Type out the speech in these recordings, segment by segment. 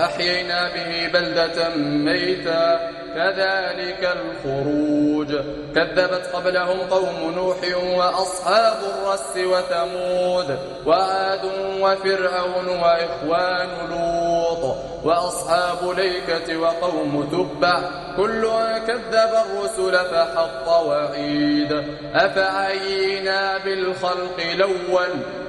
وأحيينا به بلدة ميتا. كذلك الخروج. كذبت قبلهم قوم نوح وأصحاب الرس وثمود وعاد وفرعون وإخوان لوط وأصحاب ليكة وقوم تبع كل كذب الرسل فحق وعيد. أفعينا بالخلق الأول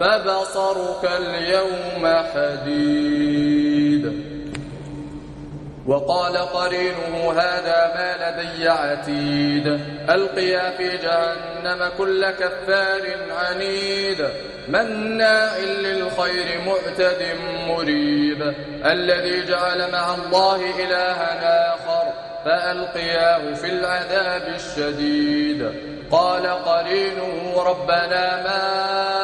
فبصرك اليوم حديد. وقال قرينه هذا ما لدي عتيد. ألقيا في جهنم كل كفار عنيد. مناع للخير معتد مريب. الذي جعل مع الله إلها آخر فألقياه في العذاب الشديد. قال قرينه ربنا ما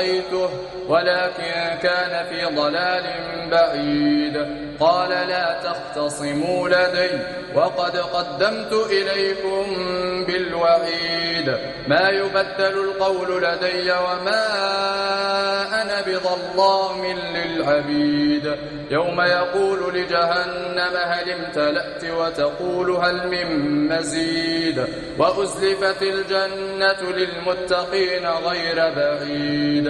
رأيته ولكن كان في ضلال بعيد. قال لا تختصموا لدي وقد قدمت إليكم بالوعيد. ما يبدل القول لدي وما أنا بظلام للعبيد. يوم يقول لجهنم هل امتلأت؟ وتقول هل من مزيد؟ وأزلفت الجنة للمتقين غير بعيد.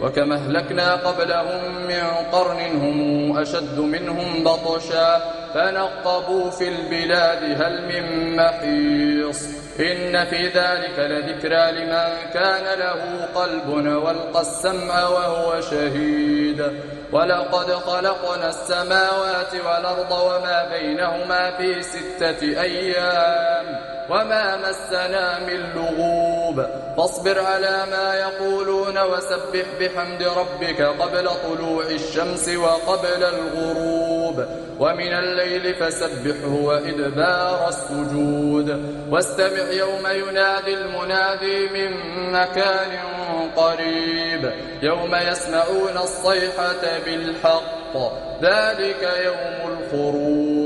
وكما اهلكنا قبلهم من قرن هم أشد منهم بطشا فنقبوا في البلاد هل من محيص إن في ذلك لذكرى لمن كان له قلب والقى السمع وهو شهيد ولقد خلقنا السماوات والأرض وما بينهما في ستة أيام وما مسنا من لغوب القلوب فاصبر على ما يقولون وسبح بحمد ربك قبل طلوع الشمس وقبل الغروب. ومن الليل فسبحه وإدبار السجود. واستمع يوم ينادي المنادي من مكان قريب. يوم يسمعون الصيحة بالحق. ذلك يوم الخروج.